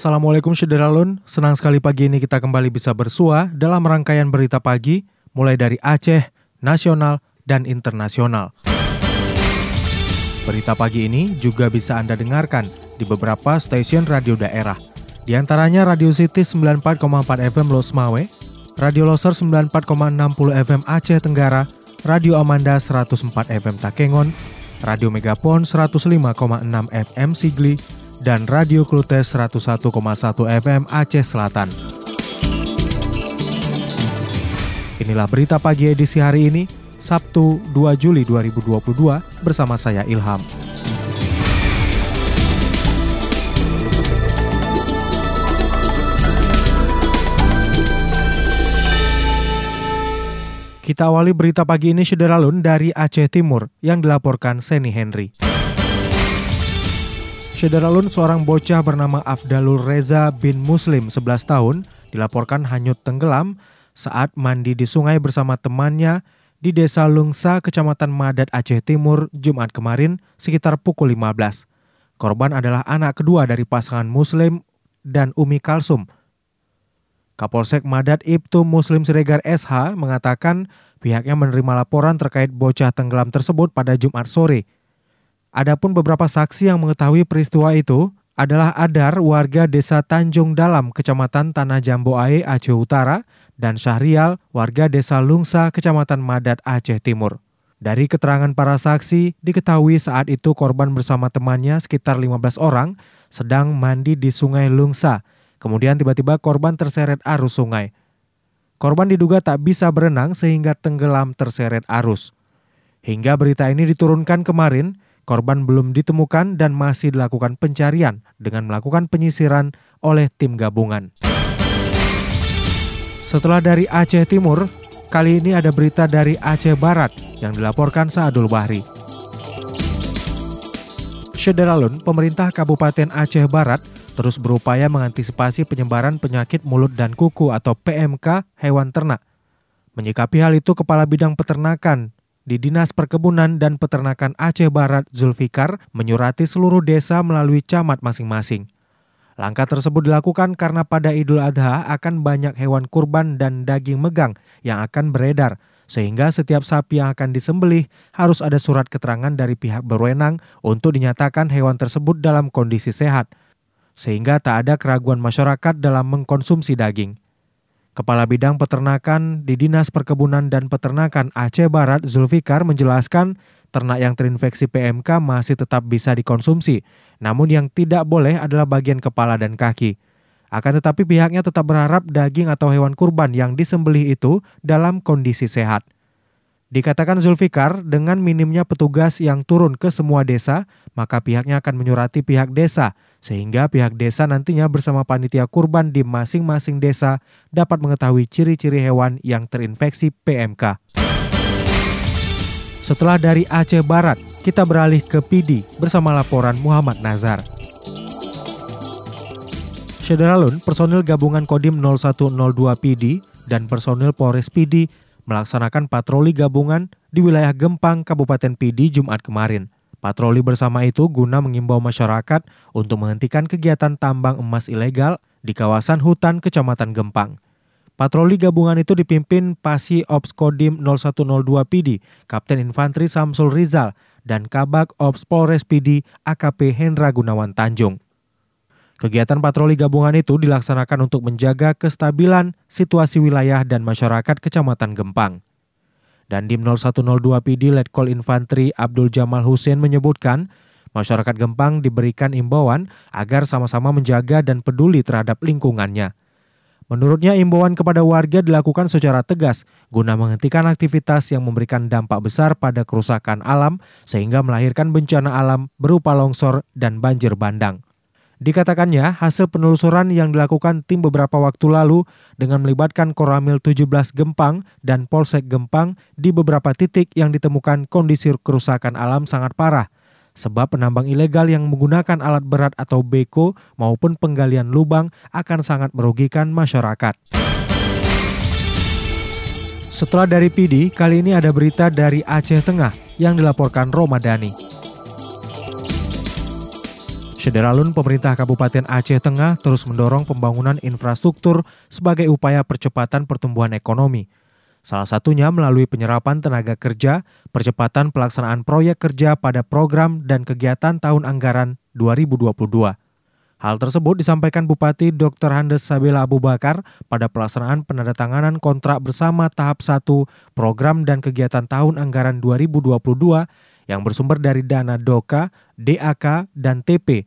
Assalamualaikum Syederalun, senang sekali pagi ini kita kembali bisa bersua dalam rangkaian berita pagi mulai dari Aceh, nasional, dan internasional. Berita pagi ini juga bisa Anda dengarkan di beberapa stasiun radio daerah. Di antaranya Radio City 94,4 FM Los Mawe, Radio Loser 94,60 FM Aceh Tenggara, Radio Amanda 104 FM Takengon, Radio Megapon 105,6 FM Sigli, dan Radio Klutes 101,1 FM Aceh Selatan. Inilah berita pagi edisi hari ini, Sabtu 2 Juli 2022 bersama saya Ilham. Kita awali berita pagi ini Syederalun dari Aceh Timur yang dilaporkan Seni Henry. Syederalun seorang bocah bernama Afdalul Reza bin Muslim 11 tahun dilaporkan hanyut tenggelam saat mandi di sungai bersama temannya di Desa Lungsa, Kecamatan Madat, Aceh Timur, Jumat kemarin sekitar pukul 15. Korban adalah anak kedua dari pasangan Muslim dan Umi Kalsum. Kapolsek Madat Ibtu Muslim Siregar SH mengatakan pihaknya menerima laporan terkait bocah tenggelam tersebut pada Jumat sore. Adapun beberapa saksi yang mengetahui peristiwa itu adalah Adar warga desa Tanjung Dalam, Kecamatan Tanah Jambu Ae, Aceh Utara, dan Syahrial warga desa Lungsa, Kecamatan Madat, Aceh Timur. Dari keterangan para saksi, diketahui saat itu korban bersama temannya sekitar 15 orang sedang mandi di sungai Lungsa. Kemudian tiba-tiba korban terseret arus sungai. Korban diduga tak bisa berenang sehingga tenggelam terseret arus. Hingga berita ini diturunkan kemarin, Korban belum ditemukan dan masih dilakukan pencarian dengan melakukan penyisiran oleh tim gabungan. Setelah dari Aceh Timur, kali ini ada berita dari Aceh Barat yang dilaporkan Saadul Bahri. Syederalun, pemerintah Kabupaten Aceh Barat terus berupaya mengantisipasi penyebaran penyakit mulut dan kuku atau PMK hewan ternak. Menyikapi hal itu, Kepala Bidang Peternakan di Dinas Perkebunan dan Peternakan Aceh Barat Zulfikar menyurati seluruh desa melalui camat masing-masing. Langkah tersebut dilakukan karena pada Idul Adha akan banyak hewan kurban dan daging megang yang akan beredar, sehingga setiap sapi yang akan disembelih harus ada surat keterangan dari pihak berwenang untuk dinyatakan hewan tersebut dalam kondisi sehat, sehingga tak ada keraguan masyarakat dalam mengkonsumsi daging. Kepala Bidang Peternakan di Dinas Perkebunan dan Peternakan Aceh Barat Zulfikar menjelaskan ternak yang terinfeksi PMK masih tetap bisa dikonsumsi, namun yang tidak boleh adalah bagian kepala dan kaki. Akan tetapi pihaknya tetap berharap daging atau hewan kurban yang disembelih itu dalam kondisi sehat. Dikatakan Zulfikar, dengan minimnya petugas yang turun ke semua desa, maka pihaknya akan menyurati pihak desa, sehingga pihak desa nantinya bersama panitia kurban di masing-masing desa dapat mengetahui ciri-ciri hewan yang terinfeksi PMK. Setelah dari Aceh Barat, kita beralih ke PD bersama laporan Muhammad Nazar. Syederalun, personil gabungan Kodim 0102 PD dan personil Polres PD melaksanakan patroli gabungan di wilayah Gempang, Kabupaten PD Jumat kemarin. Patroli bersama itu guna mengimbau masyarakat untuk menghentikan kegiatan tambang emas ilegal di kawasan hutan Kecamatan Gempang. Patroli gabungan itu dipimpin Pasi Ops Kodim 0102 PD, Kapten Infanteri Samsul Rizal, dan Kabak Ops Polres PD AKP Hendra Gunawan Tanjung. Kegiatan patroli gabungan itu dilaksanakan untuk menjaga kestabilan situasi wilayah dan masyarakat Kecamatan Gempang. Dan Dim 0102 PD Letkol Infanteri Abdul Jamal Hussein menyebutkan, masyarakat Gempang diberikan imbauan agar sama-sama menjaga dan peduli terhadap lingkungannya. Menurutnya imbauan kepada warga dilakukan secara tegas guna menghentikan aktivitas yang memberikan dampak besar pada kerusakan alam sehingga melahirkan bencana alam berupa longsor dan banjir bandang. Dikatakannya, hasil penelusuran yang dilakukan tim beberapa waktu lalu dengan melibatkan Koramil 17 Gempang dan Polsek Gempang di beberapa titik yang ditemukan kondisi kerusakan alam sangat parah. Sebab penambang ilegal yang menggunakan alat berat atau beko maupun penggalian lubang akan sangat merugikan masyarakat. Setelah dari PD, kali ini ada berita dari Aceh Tengah yang dilaporkan Romadani. Sederalun pemerintah Kabupaten Aceh Tengah terus mendorong pembangunan infrastruktur sebagai upaya percepatan pertumbuhan ekonomi. Salah satunya melalui penyerapan tenaga kerja, percepatan pelaksanaan proyek kerja pada program dan kegiatan tahun anggaran 2022. Hal tersebut disampaikan Bupati Dr. Handes Sabila Abu Bakar pada pelaksanaan penandatanganan kontrak bersama tahap 1 program dan kegiatan tahun anggaran 2022 yang bersumber dari dana DOKA, DAK, dan TP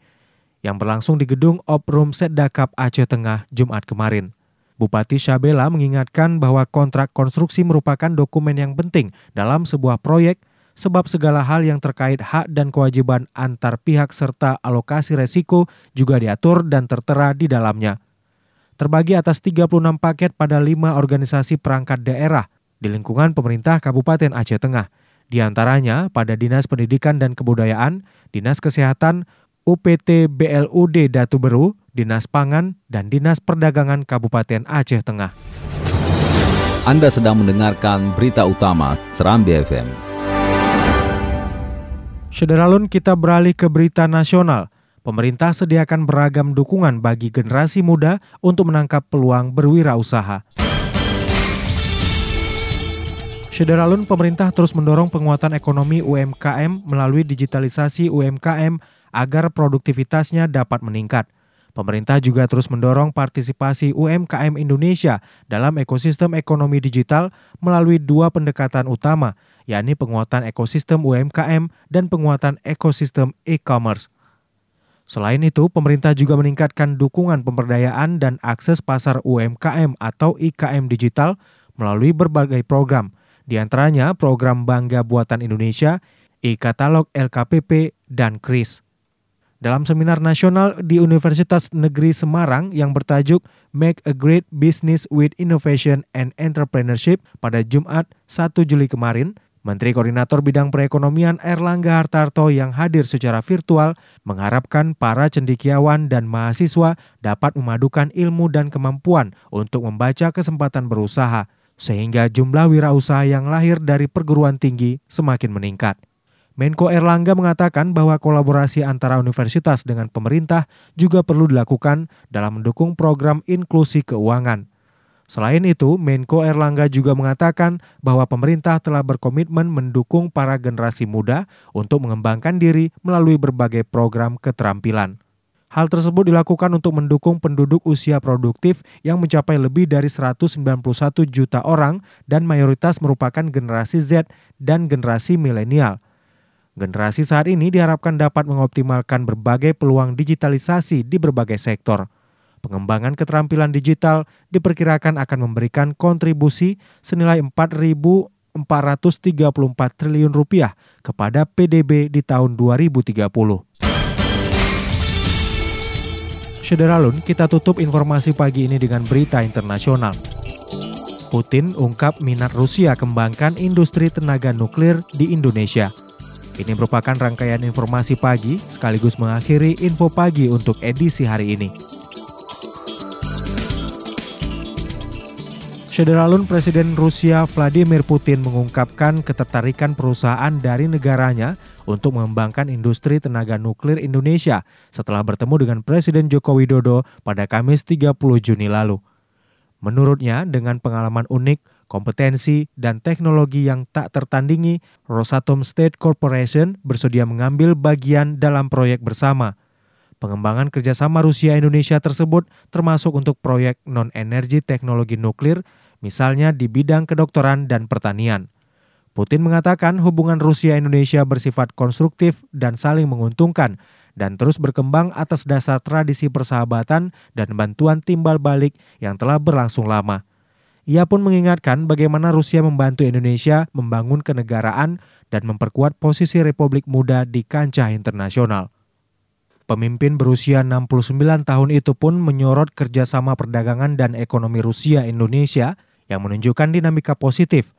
yang berlangsung di gedung Oprum Setdakap Aceh Tengah Jumat kemarin. Bupati Syabela mengingatkan bahwa kontrak konstruksi merupakan dokumen yang penting dalam sebuah proyek sebab segala hal yang terkait hak dan kewajiban antar pihak serta alokasi resiko juga diatur dan tertera di dalamnya. Terbagi atas 36 paket pada lima organisasi perangkat daerah di lingkungan pemerintah Kabupaten Aceh Tengah – di antaranya pada Dinas Pendidikan dan Kebudayaan, Dinas Kesehatan, UPT BLUD Datu Beru, Dinas Pangan, dan Dinas Perdagangan Kabupaten Aceh Tengah. Anda sedang mendengarkan berita utama Serambi FM. Sederalun kita beralih ke berita nasional. Pemerintah sediakan beragam dukungan bagi generasi muda untuk menangkap peluang berwirausaha. Sederalun pemerintah terus mendorong penguatan ekonomi UMKM melalui digitalisasi UMKM agar produktivitasnya dapat meningkat. Pemerintah juga terus mendorong partisipasi UMKM Indonesia dalam ekosistem ekonomi digital melalui dua pendekatan utama, yakni penguatan ekosistem UMKM dan penguatan ekosistem e-commerce. Selain itu, pemerintah juga meningkatkan dukungan pemberdayaan dan akses pasar UMKM atau IKM digital melalui berbagai program – di antaranya program Bangga Buatan Indonesia, e-katalog LKPP, dan KRIS. Dalam seminar nasional di Universitas Negeri Semarang yang bertajuk Make a Great Business with Innovation and Entrepreneurship pada Jumat 1 Juli kemarin, Menteri Koordinator Bidang Perekonomian Erlangga Hartarto yang hadir secara virtual mengharapkan para cendikiawan dan mahasiswa dapat memadukan ilmu dan kemampuan untuk membaca kesempatan berusaha – sehingga jumlah wirausaha yang lahir dari perguruan tinggi semakin meningkat. Menko Erlangga mengatakan bahwa kolaborasi antara universitas dengan pemerintah juga perlu dilakukan dalam mendukung program inklusi keuangan. Selain itu, Menko Erlangga juga mengatakan bahwa pemerintah telah berkomitmen mendukung para generasi muda untuk mengembangkan diri melalui berbagai program keterampilan. Hal tersebut dilakukan untuk mendukung penduduk usia produktif yang mencapai lebih dari 191 juta orang dan mayoritas merupakan generasi Z dan generasi milenial. Generasi saat ini diharapkan dapat mengoptimalkan berbagai peluang digitalisasi di berbagai sektor. Pengembangan keterampilan digital diperkirakan akan memberikan kontribusi senilai 4.434 triliun rupiah kepada PDB di tahun 2030. Sederalun, kita tutup informasi pagi ini dengan berita internasional. Putin ungkap minat Rusia kembangkan industri tenaga nuklir di Indonesia. Ini merupakan rangkaian informasi pagi sekaligus mengakhiri info pagi untuk edisi hari ini. Sederalun Presiden Rusia Vladimir Putin mengungkapkan ketertarikan perusahaan dari negaranya untuk mengembangkan industri tenaga nuklir Indonesia setelah bertemu dengan Presiden Joko Widodo pada Kamis 30 Juni lalu. Menurutnya, dengan pengalaman unik, kompetensi, dan teknologi yang tak tertandingi, Rosatom State Corporation bersedia mengambil bagian dalam proyek bersama. Pengembangan kerjasama Rusia-Indonesia tersebut termasuk untuk proyek non-energi teknologi nuklir, misalnya di bidang kedokteran dan pertanian. Putin mengatakan hubungan Rusia-Indonesia bersifat konstruktif dan saling menguntungkan dan terus berkembang atas dasar tradisi persahabatan dan bantuan timbal balik yang telah berlangsung lama. Ia pun mengingatkan bagaimana Rusia membantu Indonesia membangun kenegaraan dan memperkuat posisi Republik Muda di kancah internasional. Pemimpin berusia 69 tahun itu pun menyorot kerjasama perdagangan dan ekonomi Rusia-Indonesia yang menunjukkan dinamika positif.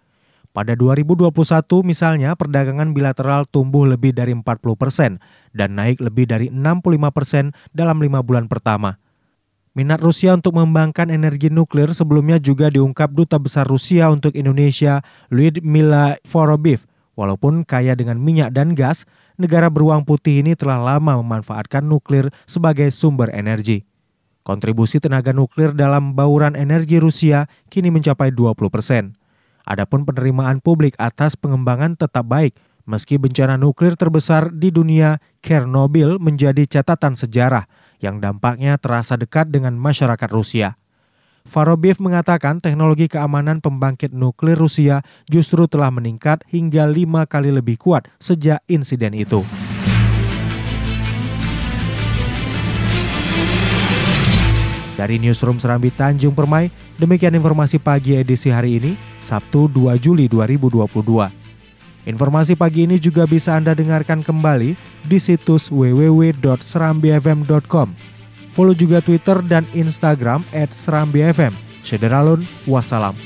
Pada 2021 misalnya perdagangan bilateral tumbuh lebih dari 40 persen dan naik lebih dari 65 persen dalam lima bulan pertama. Minat Rusia untuk mengembangkan energi nuklir sebelumnya juga diungkap Duta Besar Rusia untuk Indonesia, Lyudmila Vorobiev. Walaupun kaya dengan minyak dan gas, negara beruang putih ini telah lama memanfaatkan nuklir sebagai sumber energi. Kontribusi tenaga nuklir dalam bauran energi Rusia kini mencapai 20 persen. Adapun penerimaan publik atas pengembangan tetap baik, meski bencana nuklir terbesar di dunia, Chernobyl menjadi catatan sejarah yang dampaknya terasa dekat dengan masyarakat Rusia. Farobiev mengatakan teknologi keamanan pembangkit nuklir Rusia justru telah meningkat hingga lima kali lebih kuat sejak insiden itu. Dari Newsroom Serambi Tanjung Permai, demikian informasi pagi edisi hari ini, Sabtu 2 Juli 2022. Informasi pagi ini juga bisa Anda dengarkan kembali di situs www.serambifm.com. Follow juga Twitter dan Instagram @serambifm. Sederalun, wassalam.